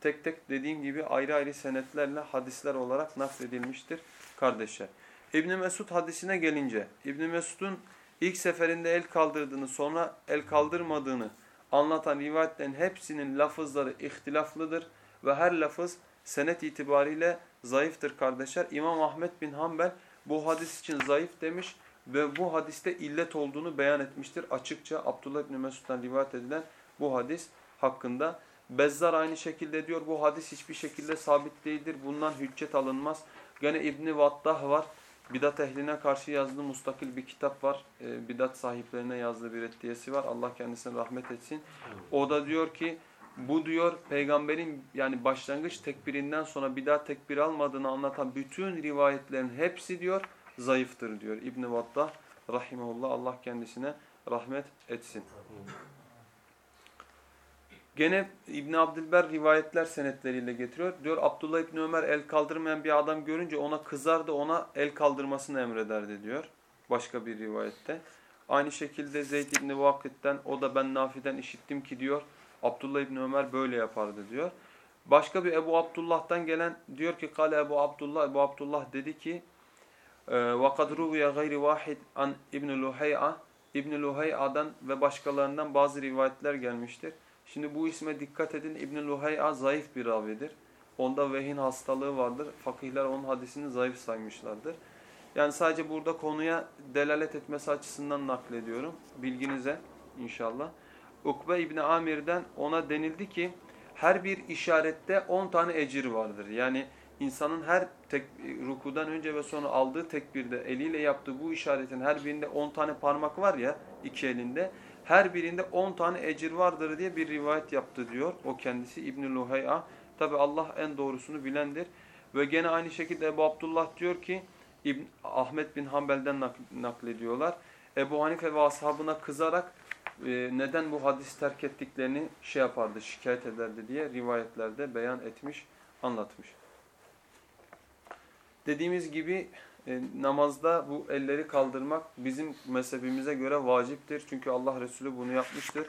tek tek dediğim gibi ayrı ayrı senetlerle hadisler olarak nakledilmiştir kardeşler. İbn Mesud hadisine gelince İbn Mesud'un ilk seferinde el kaldırdığını sonra el kaldırmadığını anlatan rivayetlerin hepsinin lafızları ihtilaflıdır ve her lafız senet itibariyle zayıftır kardeşler. İmam Ahmet bin Hanbel bu hadis için zayıf demiş ve bu hadiste illet olduğunu beyan etmiştir. Açıkça Abdullah bin Mesud'dan rivayet edilen bu hadis hakkında. Bezzar aynı şekilde diyor bu hadis hiçbir şekilde sabit değildir. Bundan hüccet alınmaz. Gene İbni Vatdah var. Bidat ehline karşı yazdığı mustakil bir kitap var. E, bidat sahiplerine yazdığı bir reddiyesi var. Allah kendisine rahmet etsin. O da diyor ki bu diyor peygamberin yani başlangıç tekbirinden sonra bidat tekbir almadığını anlatan bütün rivayetlerin hepsi diyor zayıftır diyor İbn Vatdah rahimehullah Allah kendisine rahmet etsin. Gene İbn Abdülber rivayetler senetleriyle getiriyor. Diyor Abdullah İbn Ömer el kaldırmayan bir adam görünce ona kızardı, ona el kaldırmasını emrederdi diyor. Başka bir rivayette. Aynı şekilde Zeyd İbn Vakit'ten o da ben Nafi'den işittim ki diyor Abdullah İbn Ömer böyle yapardı diyor. Başka bir Ebu Abdullah'tan gelen diyor ki kale Ebu Abdullah Ebu Abdullah dedi ki وَقَدْ رُوِيَ غَيْرِ وَاحِدْ an İbn Luhey'a İbn Luhey'a'dan ve başkalarından bazı rivayetler gelmiştir. Şimdi bu isme dikkat edin. İbn Luhey'a zayıf bir ravidir. Onda vehin hastalığı vardır. Fakihler onun hadisini zayıf saymışlardır. Yani sadece burada konuya delalet etmesi açısından naklediyorum. Bilginize inşallah. Ukbe İbni Amir'den ona denildi ki her bir işarette 10 tane ecir vardır. Yani insanın her tek, rukudan önce ve sonra aldığı tekbirde eliyle yaptığı bu işaretin her birinde 10 tane parmak var ya iki elinde. Her birinde 10 tane ecir vardır diye bir rivayet yaptı diyor. O kendisi İbn-i Luhey'a. Tabi Allah en doğrusunu bilendir. Ve gene aynı şekilde Ebu Abdullah diyor ki İbn Ahmet bin Hanbel'den nak naklediyorlar. Ebu Hanife ve ashabına kızarak neden bu hadis terk ettiklerini şey yapardı, şikayet ederdi diye rivayetlerde beyan etmiş, anlatmış. Dediğimiz gibi e, namazda bu elleri kaldırmak bizim mezhebimize göre vaciptir. Çünkü Allah Resulü bunu yapmıştır.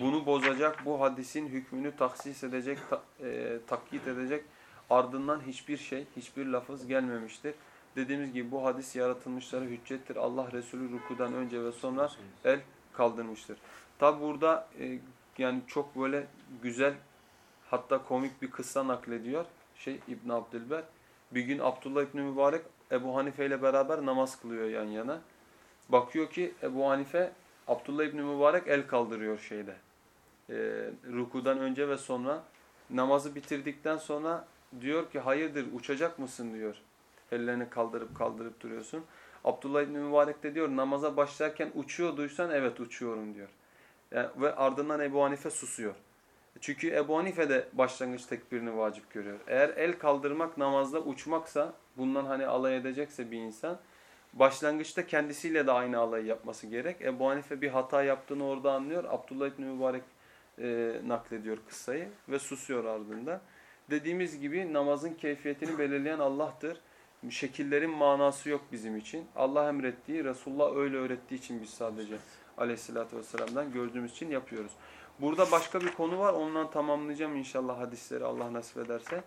Bunu bozacak, bu hadisin hükmünü taksis edecek, e, takyit edecek ardından hiçbir şey, hiçbir lafız gelmemiştir. Dediğimiz gibi bu hadis yaratılmışlara hüccettir. Allah Resulü rukudan önce ve sonra el kaldırmıştır. Tabi burada e, yani çok böyle güzel hatta komik bir kıssa naklediyor şey İbn Abdülber. Bir gün Abdullah İbni Mübarek Ebu Hanife ile beraber namaz kılıyor yan yana. Bakıyor ki Ebu Hanife Abdullah İbni Mübarek el kaldırıyor şeyde. E, rukudan önce ve sonra namazı bitirdikten sonra diyor ki hayırdır uçacak mısın diyor. Ellerini kaldırıp kaldırıp duruyorsun. Abdullah İbni Mübarek de diyor namaza başlarken uçuyor duysan evet uçuyorum diyor. Yani, ve ardından Ebu Hanife susuyor. Çünkü Ebu Hanife de başlangıç tekbirini vacip görüyor. Eğer el kaldırmak namazda uçmaksa bundan hani alay edecekse bir insan başlangıçta kendisiyle de aynı alayı yapması gerek. Ebu Hanife bir hata yaptığını orada anlıyor. Abdullah İbni Mübarek e, naklediyor kıssayı ve susuyor ardında. Dediğimiz gibi namazın keyfiyetini belirleyen Allah'tır. Şekillerin manası yok bizim için. Allah emrettiği, Resulullah öyle öğrettiği için biz sadece aleyhissalatü vesselam'dan gördüğümüz için yapıyoruz. Burada başka bir konu var. Ondan tamamlayacağım inşallah hadisleri Allah nasip ederse.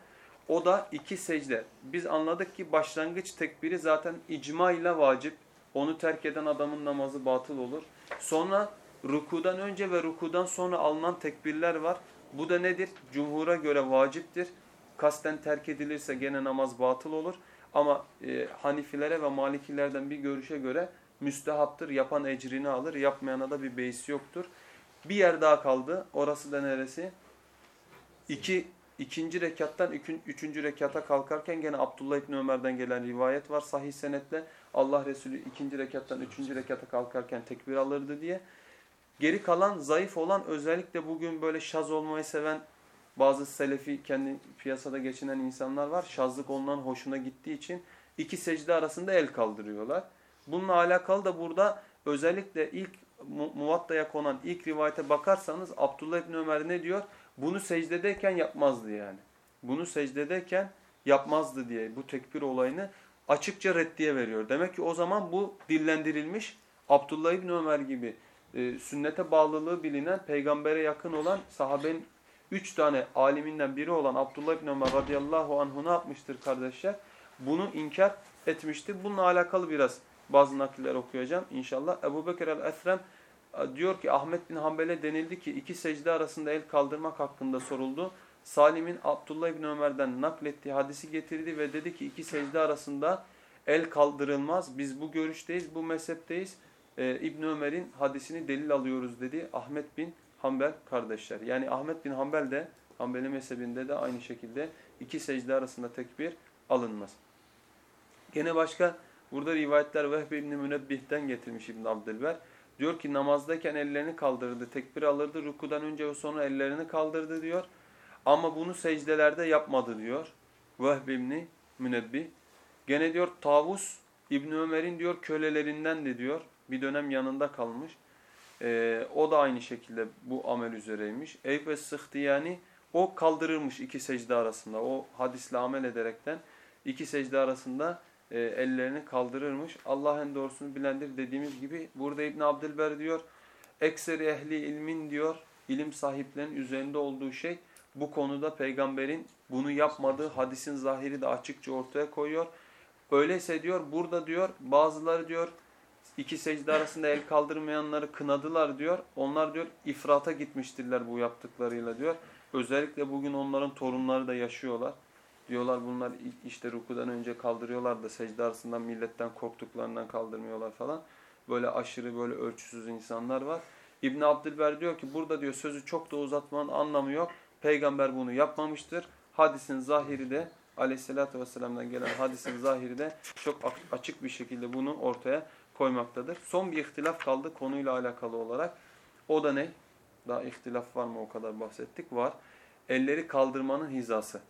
O da iki secde. Biz anladık ki başlangıç tekbiri zaten icma ile vacip. Onu terk eden adamın namazı batıl olur. Sonra rukudan önce ve rukudan sonra alınan tekbirler var. Bu da nedir? Cumhura göre vaciptir. Kasten terk edilirse gene namaz batıl olur. Ama e, Hanifilere ve Malikilerden bir görüşe göre müstehaptır. Yapan ecrini alır. Yapmayana da bir beis yoktur. Bir yer daha kaldı. Orası da neresi? İki, ikinci rekattan üçüncü rekata kalkarken gene Abdullah İbni Ömer'den gelen rivayet var. Sahih senetle Allah Resulü ikinci rekattan üçüncü rekata kalkarken tekbir alırdı diye. Geri kalan zayıf olan özellikle bugün böyle şaz olmayı seven bazı selefi kendi piyasada geçinen insanlar var. Şazlık ondan hoşuna gittiği için iki secde arasında el kaldırıyorlar. Bununla alakalı da burada özellikle ilk Muvatta'ya konan ilk rivayete bakarsanız Abdullah İbni Ömer ne diyor? Bunu secdedeyken yapmazdı yani. Bunu secdedeyken yapmazdı diye bu tekbir olayını açıkça reddiye veriyor. Demek ki o zaman bu dillendirilmiş Abdullah İbni Ömer gibi e, sünnete bağlılığı bilinen peygambere yakın olan sahabenin üç tane aliminden biri olan Abdullah İbni Ömer radıyallahu anhu ne yapmıştır kardeşler? Bunu inkar etmiştir. Bununla alakalı biraz bazı nakiller okuyacağım inşallah. Ebu Bekir el-Esrem e, diyor ki Ahmet bin Hanbel'e denildi ki iki secde arasında el kaldırmak hakkında soruldu. Salim'in Abdullah İbni Ömer'den naklettiği hadisi getirdi ve dedi ki iki secde arasında el kaldırılmaz. Biz bu görüşteyiz, bu mezhepteyiz. Ee, İbni Ömer'in hadisini delil alıyoruz dedi Ahmet bin Hanbel kardeşler. Yani Ahmet bin Hanbel de Hanbeli mezhebinde de aynı şekilde iki secde arasında tekbir alınmaz. Gene başka burada rivayetler Vehbi İbni Münebbih'ten getirmiş İbn Abdülber. Diyor ki namazdayken ellerini kaldırdı, tekbir alırdı, rukudan önce ve sonra ellerini kaldırdı diyor. Ama bunu secdelerde yapmadı diyor. Vehbi İbni Münebbih. Gene diyor Tavus İbni Ömer'in diyor kölelerinden de diyor. Bir dönem yanında kalmış. Ee, o da aynı şekilde bu amel üzereymiş. Eyüp es-Sıhtiyani o kaldırırmış iki secde arasında. O hadisle amel ederekten iki secde arasında e, ellerini kaldırırmış. Allah en doğrusunu bilendir dediğimiz gibi. Burada İbn Abdülber diyor, ekseri ehli ilmin diyor, ilim sahiplerinin üzerinde olduğu şey Bu konuda peygamberin bunu yapmadığı hadisin zahiri de açıkça ortaya koyuyor. Öyleyse diyor burada diyor bazıları diyor iki secde arasında el kaldırmayanları kınadılar diyor. Onlar diyor ifrata gitmiştirler bu yaptıklarıyla diyor. Özellikle bugün onların torunları da yaşıyorlar. Diyorlar bunlar işte rukudan önce kaldırıyorlar da secde arasından milletten korktuklarından kaldırmıyorlar falan. Böyle aşırı böyle ölçüsüz insanlar var. İbn Abdülber diyor ki burada diyor sözü çok da uzatmanın anlamı yok. Peygamber bunu yapmamıştır. Hadisin zahiri de aleyhissalatü vesselam'dan gelen hadisin zahiri de çok açık bir şekilde bunu ortaya koymaktadır. Son bir ihtilaf kaldı konuyla alakalı olarak. O da ne? Daha ihtilaf var mı o kadar bahsettik? Var. Elleri kaldırmanın hizası.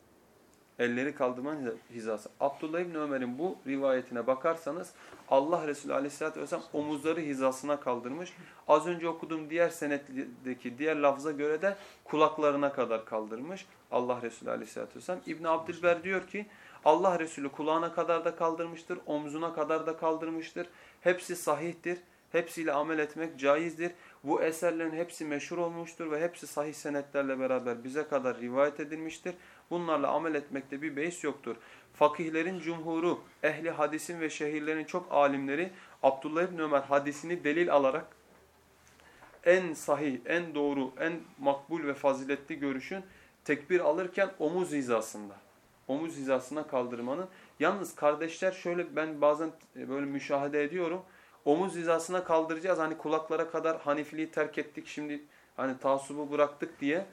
Elleri kaldırmanın hizası. Abdullah İbni Ömer'in bu rivayetine bakarsanız Allah Resulü Aleyhisselatü Vesselam omuzları hizasına kaldırmış. Az önce okuduğum diğer senetteki diğer lafza göre de kulaklarına kadar kaldırmış. Allah Resulü Aleyhisselatü Vesselam. İbn Abdülber diyor ki Allah Resulü kulağına kadar da kaldırmıştır, omzuna kadar da kaldırmıştır. Hepsi sahihtir. Hepsiyle amel etmek caizdir. Bu eserlerin hepsi meşhur olmuştur ve hepsi sahih senetlerle beraber bize kadar rivayet edilmiştir. Bunlarla amel etmekte bir beis yoktur. Fakihlerin cumhuru, ehli hadisin ve şehirlerin çok alimleri Abdullah İbni Ömer hadisini delil alarak en sahih, en doğru, en makbul ve faziletli görüşün tekbir alırken omuz hizasında. Omuz hizasına kaldırmanın. Yalnız kardeşler şöyle ben bazen böyle müşahede ediyorum. Omuz hizasına kaldıracağız. Hani kulaklara kadar Hanifiliği terk ettik. Şimdi hani tasubu bıraktık diye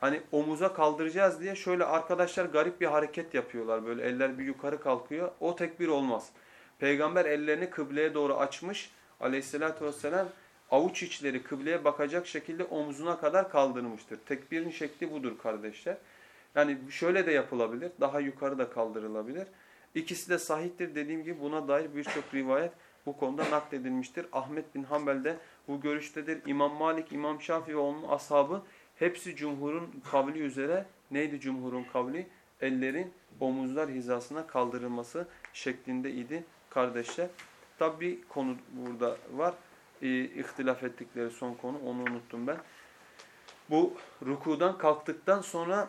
hani omuza kaldıracağız diye şöyle arkadaşlar garip bir hareket yapıyorlar. Böyle eller bir yukarı kalkıyor. O tekbir olmaz. Peygamber ellerini kıbleye doğru açmış. Aleyhissalatü vesselam avuç içleri kıbleye bakacak şekilde omzuna kadar kaldırmıştır. Tekbirin şekli budur kardeşler. Yani şöyle de yapılabilir. Daha yukarı da kaldırılabilir. İkisi de sahihtir. Dediğim gibi buna dair birçok rivayet bu konuda nakledilmiştir. Ahmet bin Hanbel de bu görüştedir. İmam Malik, İmam Şafii ve onun ashabı hepsi cumhurun kavli üzere neydi cumhurun kavli? Ellerin omuzlar hizasına kaldırılması şeklinde idi kardeşler. Tabi bir konu burada var. Ee, ihtilaf ettikleri son konu onu unuttum ben. Bu rukudan kalktıktan sonra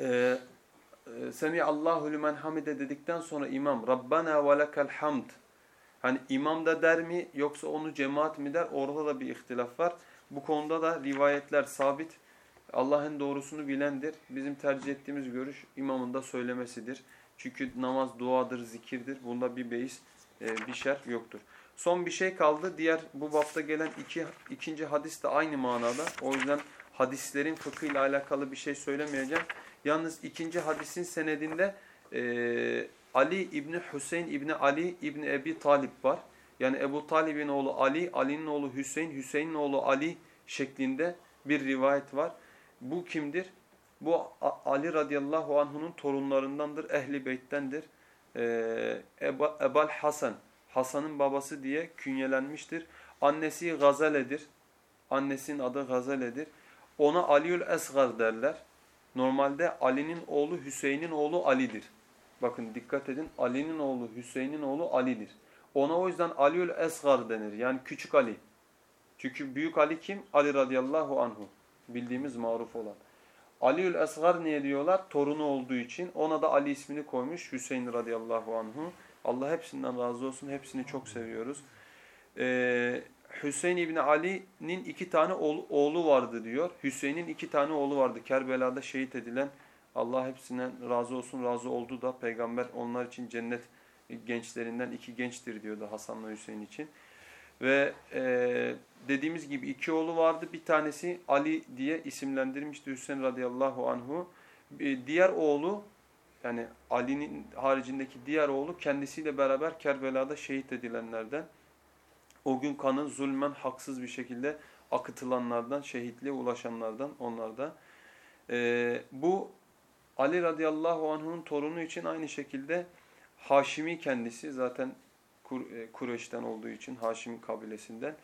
e, e, Semi Allahu limen hamide dedikten sonra imam Rabbana ve lekel hamd Hani imam da der mi yoksa onu cemaat mi der? Orada da bir ihtilaf var. Bu konuda da rivayetler sabit. Allah'ın doğrusunu bilendir. Bizim tercih ettiğimiz görüş imamın da söylemesidir. Çünkü namaz duadır, zikirdir. Bunda bir beis, e, bir şer yoktur. Son bir şey kaldı. Diğer bu bapta gelen iki, ikinci hadis de aynı manada. O yüzden hadislerin fıkhıyla alakalı bir şey söylemeyeceğim. Yalnız ikinci hadisin senedinde e, Ali İbni Hüseyin İbni Ali İbni Ebi Talip var. Yani Ebu Talib'in oğlu Ali, Ali'nin oğlu Hüseyin, Hüseyin'in oğlu Ali şeklinde bir rivayet var. Bu kimdir? Bu Ali radıyallahu anh'unun torunlarındandır, ehli beyttendir. Ee, Eba, Ebal Hasan, Hasan'ın babası diye künyelenmiştir. Annesi Gazale'dir. Annesinin adı Gazale'dir. Ona Aliül Esgar derler. Normalde Ali'nin oğlu Hüseyin'in oğlu Ali'dir. Bakın dikkat edin Ali'nin oğlu Hüseyin'in oğlu Ali'dir. Ona o yüzden Aliül Esgar denir. Yani küçük Ali. Çünkü büyük Ali kim? Ali radıyallahu anhu. Bildiğimiz maruf olan. Aliül Esgar niye diyorlar? Torunu olduğu için. Ona da Ali ismini koymuş. Hüseyin radıyallahu anhu. Allah hepsinden razı olsun. Hepsini çok seviyoruz. Ee, Hüseyin İbni Ali'nin iki tane oğlu vardı diyor. Hüseyin'in iki tane oğlu vardı. Kerbela'da şehit edilen Allah hepsinden razı olsun, razı oldu da peygamber onlar için cennet gençlerinden iki gençtir diyordu Hasan'la Hüseyin için. Ve e, dediğimiz gibi iki oğlu vardı. Bir tanesi Ali diye isimlendirmişti Hüseyin radıyallahu anhu. Diğer oğlu yani Ali'nin haricindeki diğer oğlu kendisiyle beraber Kerbela'da şehit edilenlerden. O gün kanın zulmen haksız bir şekilde akıtılanlardan, şehitliğe ulaşanlardan onlarda. Ee, bu Ali radıyallahu anh'ın torunu için aynı şekilde Haşimi kendisi zaten e, Kureyş'ten olduğu için Haşimi kabilesinden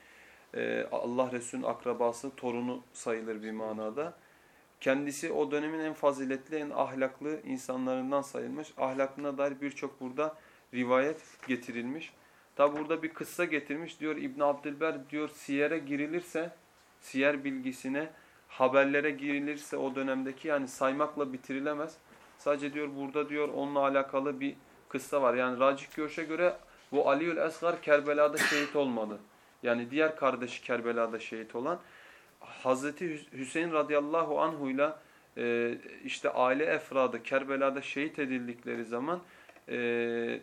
e, Allah Resulü'nün akrabası torunu sayılır bir manada. Kendisi o dönemin en faziletli, en ahlaklı insanlarından sayılmış. Ahlakına dair birçok burada rivayet getirilmiş. Tabi burada bir kıssa getirmiş. Diyor İbn Abdülber diyor siyere girilirse, siyer bilgisine haberlere girilirse o dönemdeki yani saymakla bitirilemez. Sadece diyor burada diyor onunla alakalı bir kıssa var. Yani racih görüşe göre bu Aliül Esgar Kerbela'da şehit olmadı. Yani diğer kardeşi Kerbela'da şehit olan Hazreti Hüs- Hüseyin radıyallahu anhuyla e, işte aile efradı Kerbela'da şehit edildikleri zaman e,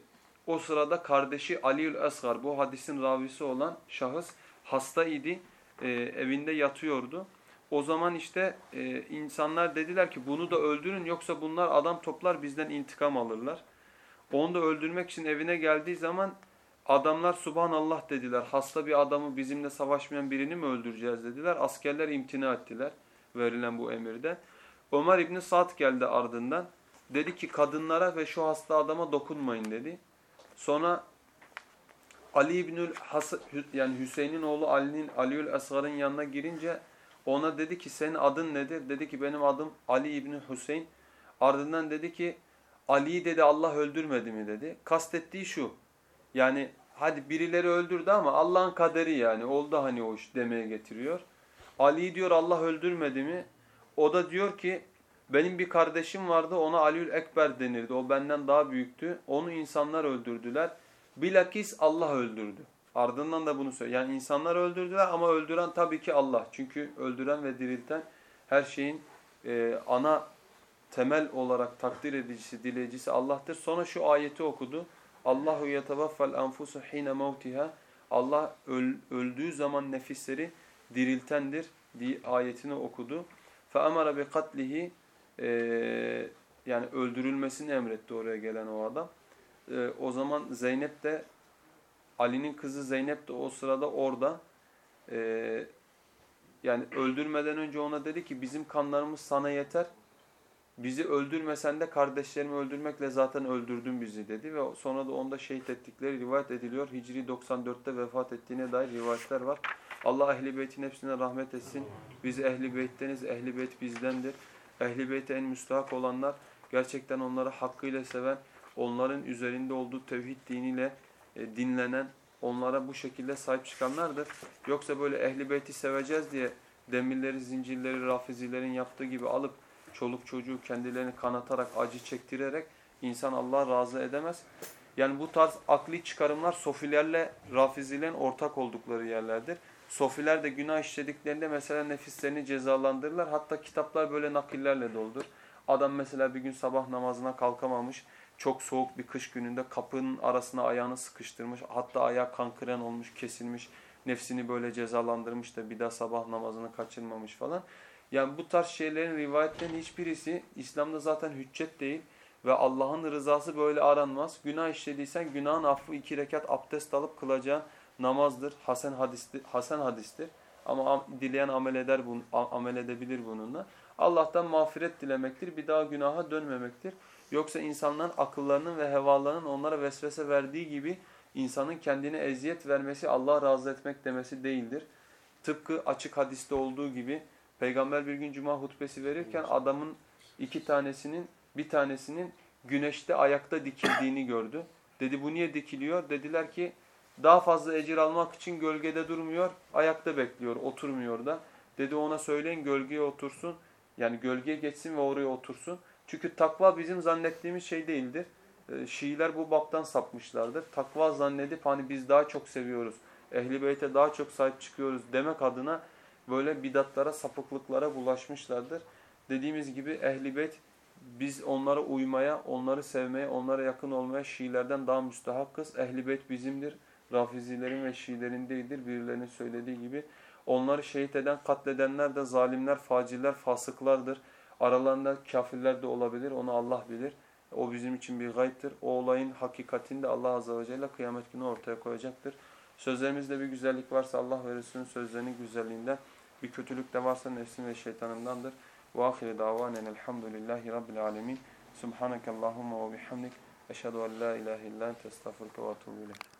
o sırada kardeşi Aliül Esgar bu hadisin ravisi olan şahıs hasta idi. E, evinde yatıyordu. O zaman işte e, insanlar dediler ki bunu da öldürün yoksa bunlar adam toplar bizden intikam alırlar. Onu da öldürmek için evine geldiği zaman adamlar subhanallah dediler. Hasta bir adamı bizimle savaşmayan birini mi öldüreceğiz dediler. Askerler imtina ettiler verilen bu emirde. Ömer İbni Sa'd geldi ardından. Dedi ki kadınlara ve şu hasta adama dokunmayın dedi. Sonra Ali İbnül yani Hüseyin'in oğlu Ali'nin Aliül Esgar'ın yanına girince ona dedi ki senin adın nedir? Dedi ki benim adım Ali İbni Hüseyin. Ardından dedi ki Ali'yi dedi Allah öldürmedi mi dedi. Kastettiği şu. Yani hadi birileri öldürdü ama Allah'ın kaderi yani oldu hani o iş demeye getiriyor. Ali'yi diyor Allah öldürmedi mi? O da diyor ki benim bir kardeşim vardı ona Aliül Ekber denirdi. O benden daha büyüktü. Onu insanlar öldürdüler. Bilakis Allah öldürdü. Ardından da bunu söylüyor. Yani insanlar öldürdüler ama öldüren tabii ki Allah. Çünkü öldüren ve dirilten her şeyin e, ana temel olarak takdir edicisi, dileyicisi Allah'tır. Sonra şu ayeti okudu. Allahu yetevaffel enfusu hine mevtiha. Allah öl, öldüğü zaman nefisleri diriltendir diye ayetini okudu. Fe amara bi katlihi e, yani öldürülmesini emretti oraya gelen o adam. E, o zaman Zeynep de Ali'nin kızı Zeynep de o sırada orada. E, yani öldürmeden önce ona dedi ki bizim kanlarımız sana yeter. Bizi öldürmesen de kardeşlerimi öldürmekle zaten öldürdün bizi dedi ve sonra da onda şehit ettikleri rivayet ediliyor. Hicri 94'te vefat ettiğine dair rivayetler var. Allah ehli beytin hepsine rahmet etsin. Biz ehli beytteniz, ehli beyt bizdendir. Ehli beyte en müstahak olanlar gerçekten onları hakkıyla seven, onların üzerinde olduğu tevhid diniyle e, dinlenen, onlara bu şekilde sahip çıkanlardır. Yoksa böyle ehli beyti seveceğiz diye demirleri, zincirleri, rafizilerin yaptığı gibi alıp çoluk çocuğu kendilerini kanatarak, acı çektirerek insan Allah razı edemez. Yani bu tarz akli çıkarımlar sofilerle rafizilerin ortak oldukları yerlerdir. Sofiler de günah işlediklerinde mesela nefislerini cezalandırırlar. Hatta kitaplar böyle nakillerle doldur. Adam mesela bir gün sabah namazına kalkamamış. Çok soğuk bir kış gününde kapının arasına ayağını sıkıştırmış. Hatta ayağı kankren olmuş, kesilmiş. Nefsini böyle cezalandırmış da bir daha sabah namazını kaçırmamış falan. Yani bu tarz şeylerin rivayetlerin hiçbirisi İslam'da zaten hüccet değil ve Allah'ın rızası böyle aranmaz. Günah işlediysen günahın affı iki rekat abdest alıp kılacağın namazdır. Hasan hadistir. Hasan hadistir. Ama am- dileyen amel eder bunu, amel edebilir bununla. Allah'tan mağfiret dilemektir. Bir daha günaha dönmemektir. Yoksa insanların akıllarının ve hevalarının onlara vesvese verdiği gibi insanın kendine eziyet vermesi, Allah razı etmek demesi değildir. Tıpkı açık hadiste olduğu gibi Peygamber bir gün cuma hutbesi verirken adamın iki tanesinin bir tanesinin güneşte ayakta dikildiğini gördü. Dedi bu niye dikiliyor? Dediler ki daha fazla ecir almak için gölgede durmuyor, ayakta bekliyor, oturmuyor da. Dedi ona söyleyin gölgeye otursun. Yani gölgeye geçsin ve oraya otursun. Çünkü takva bizim zannettiğimiz şey değildir. Ee, Şiiler bu baptan sapmışlardır. Takva zannedip hani biz daha çok seviyoruz, ehli beyte daha çok sahip çıkıyoruz demek adına böyle bidatlara, sapıklıklara bulaşmışlardır. Dediğimiz gibi ehli beyt biz onlara uymaya, onları sevmeye, onlara yakın olmaya Şiilerden daha müstahakkız. Ehli beyt bizimdir. Rafizilerin ve Şiilerin değildir. Birilerinin söylediği gibi. Onları şehit eden, katledenler de zalimler, faciller, fasıklardır. Aralarında kafirler de olabilir. Onu Allah bilir. O bizim için bir gayiptir. O olayın hakikatini de Allah Azze ve Celle kıyamet günü ortaya koyacaktır. Sözlerimizde bir güzellik varsa Allah ve Resulünün sözlerinin güzelliğinden, bir kötülük de varsa nefsim ve şeytanımdandır. Ve ahire davanen elhamdülillahi rabbil alemin. Subhaneke Allahumma ve bihamdik. Eşhedü en la ilahe illa.